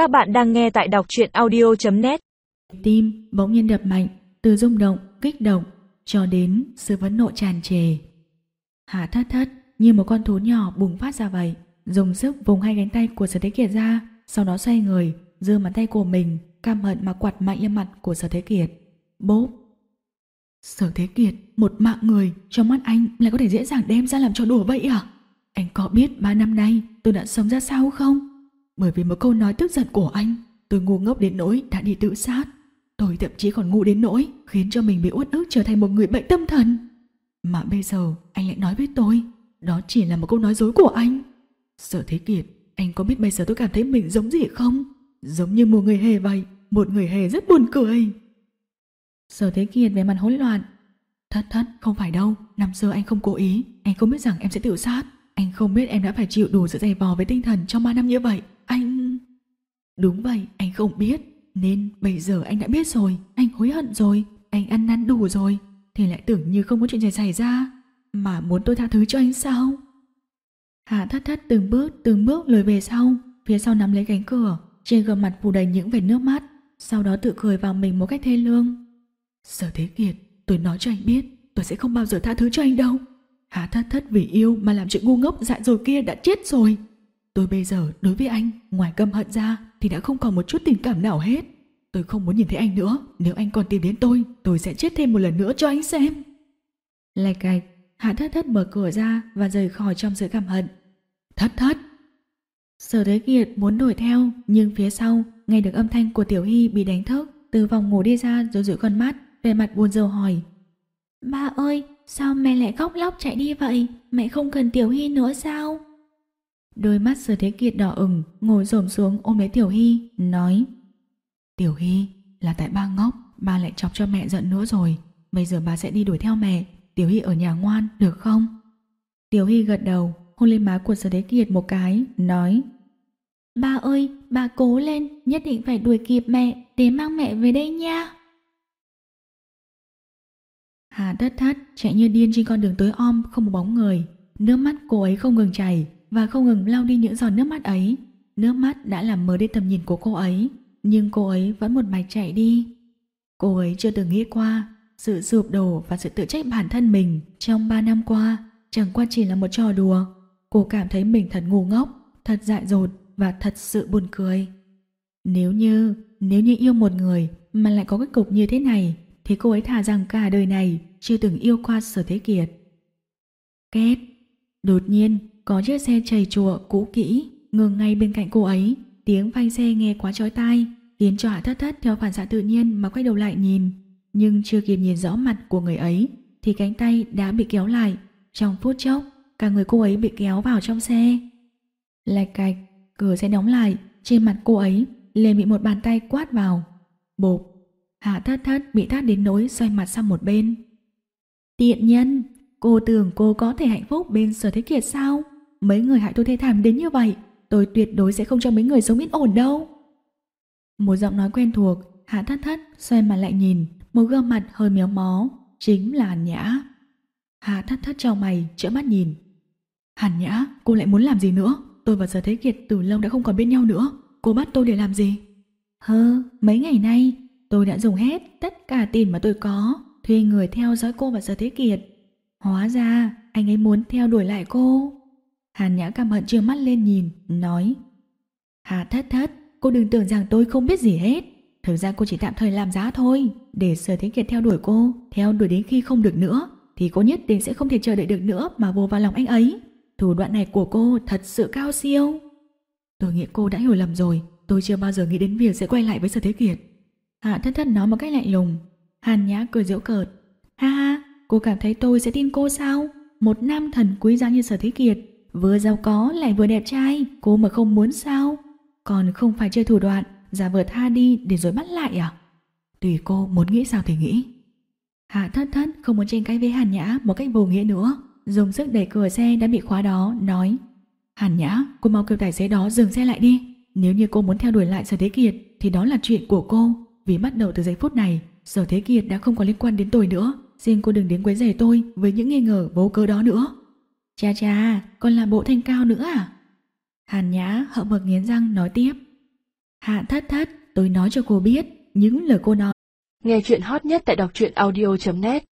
Các bạn đang nghe tại đọc truyện audio.net Tim bỗng nhiên đập mạnh, từ rung động, kích động, cho đến sự vấn nộ tràn trề. Hạ thất thất như một con thú nhỏ bùng phát ra vậy, dùng sức vùng hai cánh tay của Sở Thế Kiệt ra, sau đó xoay người, giơ bàn tay của mình, cam hận mà quạt mạnh lên mặt của Sở Thế Kiệt. Bốp! Sở Thế Kiệt, một mạng người, trong mắt anh lại có thể dễ dàng đem ra làm cho đùa vậy à? Anh có biết ba năm nay tôi đã sống ra sao không? Bởi vì một câu nói tức giận của anh, tôi ngu ngốc đến nỗi đã đi tự sát. Tôi thậm chí còn ngu đến nỗi khiến cho mình bị uất ức trở thành một người bệnh tâm thần. Mà bây giờ anh lại nói với tôi, đó chỉ là một câu nói dối của anh. Sở Thế Kiệt, anh có biết bây giờ tôi cảm thấy mình giống gì không? Giống như một người hề vậy, một người hề rất buồn cười. Sở Thế Kiệt về mặt hỗn loạn. Thất thất, không phải đâu, năm xưa anh không cố ý, anh không biết rằng em sẽ tự sát. Anh không biết em đã phải chịu đủ sự dày vò với tinh thần trong 3 năm như vậy. Anh... Đúng vậy, anh không biết. Nên bây giờ anh đã biết rồi, anh hối hận rồi, anh ăn năn đủ rồi. Thì lại tưởng như không có chuyện gì xảy ra. Mà muốn tôi tha thứ cho anh sao? Hạ thất thất từng bước từng bước lùi về sau, phía sau nắm lấy cánh cửa, trên gương mặt phủ đầy những vệt nước mắt, sau đó tự cười vào mình một cách thê lương. Sở Thế Kiệt, tôi nói cho anh biết, tôi sẽ không bao giờ tha thứ cho anh đâu. Hạ thất thất vì yêu mà làm chuyện ngu ngốc dại dột kia đã chết rồi. Tôi bây giờ đối với anh, ngoài căm hận ra thì đã không còn một chút tình cảm nào hết. Tôi không muốn nhìn thấy anh nữa, nếu anh còn tìm đến tôi, tôi sẽ chết thêm một lần nữa cho anh xem. Lạch cạch, Hạ thất thất mở cửa ra và rời khỏi trong sự căm hận. Thất thất! Sở Thế Kiệt muốn đuổi theo, nhưng phía sau, nghe được âm thanh của Tiểu Hy bị đánh thức, từ vòng ngủ đi ra rồi rủi con mắt, về mặt buồn rầu hỏi. Ba ơi, sao mẹ lại khóc lóc chạy đi vậy? Mẹ không cần Tiểu Hy nữa sao? Đôi mắt Sở Thế Kiệt đỏ ửng, ngồi xổm xuống ôm lấy Tiểu Hy, nói Tiểu Hy, là tại ba ngốc, ba lại chọc cho mẹ giận nữa rồi. Bây giờ ba sẽ đi đuổi theo mẹ, Tiểu Hy ở nhà ngoan, được không? Tiểu Hy gật đầu, hôn lên má của Sở Thế Kiệt một cái, nói Ba ơi, ba cố lên, nhất định phải đuổi kịp mẹ để mang mẹ về đây nha. Hà thất thắt chạy như điên trên con đường tối om không một bóng người. Nước mắt cô ấy không ngừng chảy và không ngừng lau đi những giọt nước mắt ấy. Nước mắt đã làm mờ đi tầm nhìn của cô ấy, nhưng cô ấy vẫn một mạch chạy đi. Cô ấy chưa từng nghĩ qua sự sụp đổ và sự tự trách bản thân mình trong ba năm qua chẳng qua chỉ là một trò đùa. Cô cảm thấy mình thật ngu ngốc, thật dại dột và thật sự buồn cười. Nếu như, nếu như yêu một người mà lại có cái cục như thế này thì cô ấy thà rằng cả đời này chưa từng yêu qua sở thế kiệt. Két, đột nhiên có chiếc xe chầy chùa cũ kỹ ngừng ngay bên cạnh cô ấy, tiếng phanh xe nghe quá chói tai, khiến cho hạ thất thất theo phản xạ tự nhiên mà quay đầu lại nhìn, nhưng chưa kịp nhìn rõ mặt của người ấy thì cánh tay đã bị kéo lại, trong phút chốc cả người cô ấy bị kéo vào trong xe. Lạch cạch, cửa xe đóng lại, trên mặt cô ấy liền bị một bàn tay quát vào. Bộp, Hạ thất thất bị thắt đến nỗi xoay mặt sang một bên. Tiện nhân, cô tưởng cô có thể hạnh phúc bên sở thế kiệt sao? Mấy người hại tôi thê thảm đến như vậy, tôi tuyệt đối sẽ không cho mấy người sống yên ổn đâu. Một giọng nói quen thuộc, hạ thất thất xoay mặt lại nhìn, một gương mặt hơi méo mó, chính là Hàn Nhã. Hạ thất thất cho mày, trợn mắt nhìn. Hàn Nhã, cô lại muốn làm gì nữa? Tôi và Sở Thế Kiệt từ lâu đã không còn bên nhau nữa. Cô bắt tôi để làm gì? Hơ, mấy ngày nay Tôi đã dùng hết tất cả tiền mà tôi có, thuê người theo dõi cô và Sở Thế Kiệt. Hóa ra, anh ấy muốn theo đuổi lại cô. Hàn Nhã căm hận trương mắt lên nhìn, nói Hà thất thất, cô đừng tưởng rằng tôi không biết gì hết. Thực ra cô chỉ tạm thời làm giá thôi, để Sở Thế Kiệt theo đuổi cô, theo đuổi đến khi không được nữa, thì cô nhất định sẽ không thể chờ đợi được nữa mà vô vào lòng anh ấy. Thủ đoạn này của cô thật sự cao siêu. Tôi nghĩ cô đã hiểu lầm rồi, tôi chưa bao giờ nghĩ đến việc sẽ quay lại với Sở Thế Kiệt. Hạ thất thất nói một cách lạnh lùng. Hàn nhã cười giễu cợt. Ha ha, cô cảm thấy tôi sẽ tin cô sao? Một nam thần quý giá như sở thế kiệt, vừa giàu có lại vừa đẹp trai, cô mà không muốn sao? Còn không phải chơi thủ đoạn, giả vờ tha đi để rồi bắt lại à? Tùy cô muốn nghĩ sao thì nghĩ. Hạ thất thất không muốn tranh cãi với Hàn Nhã một cách vô nghĩa nữa. Dùng sức đẩy cửa xe đã bị khóa đó, nói Hàn Nhã, cô mau kêu tài xế đó dừng xe lại đi. Nếu như cô muốn theo đuổi lại Sở Thế Kiệt thì đó là chuyện của cô. Vì bắt đầu từ giây phút này, Sở Thế Kiệt đã không có liên quan đến tôi nữa. Xin cô đừng đến quấy rầy tôi với những nghi ngờ vô cớ đó nữa. Cha cha, còn là bộ thanh cao nữa à? Hàn Nhã hậm hực nghiến răng nói tiếp. Hạ thất thất, tôi nói cho cô biết, những lời cô nói. Nghe chuyện hot nhất tại đọc truyện audio.net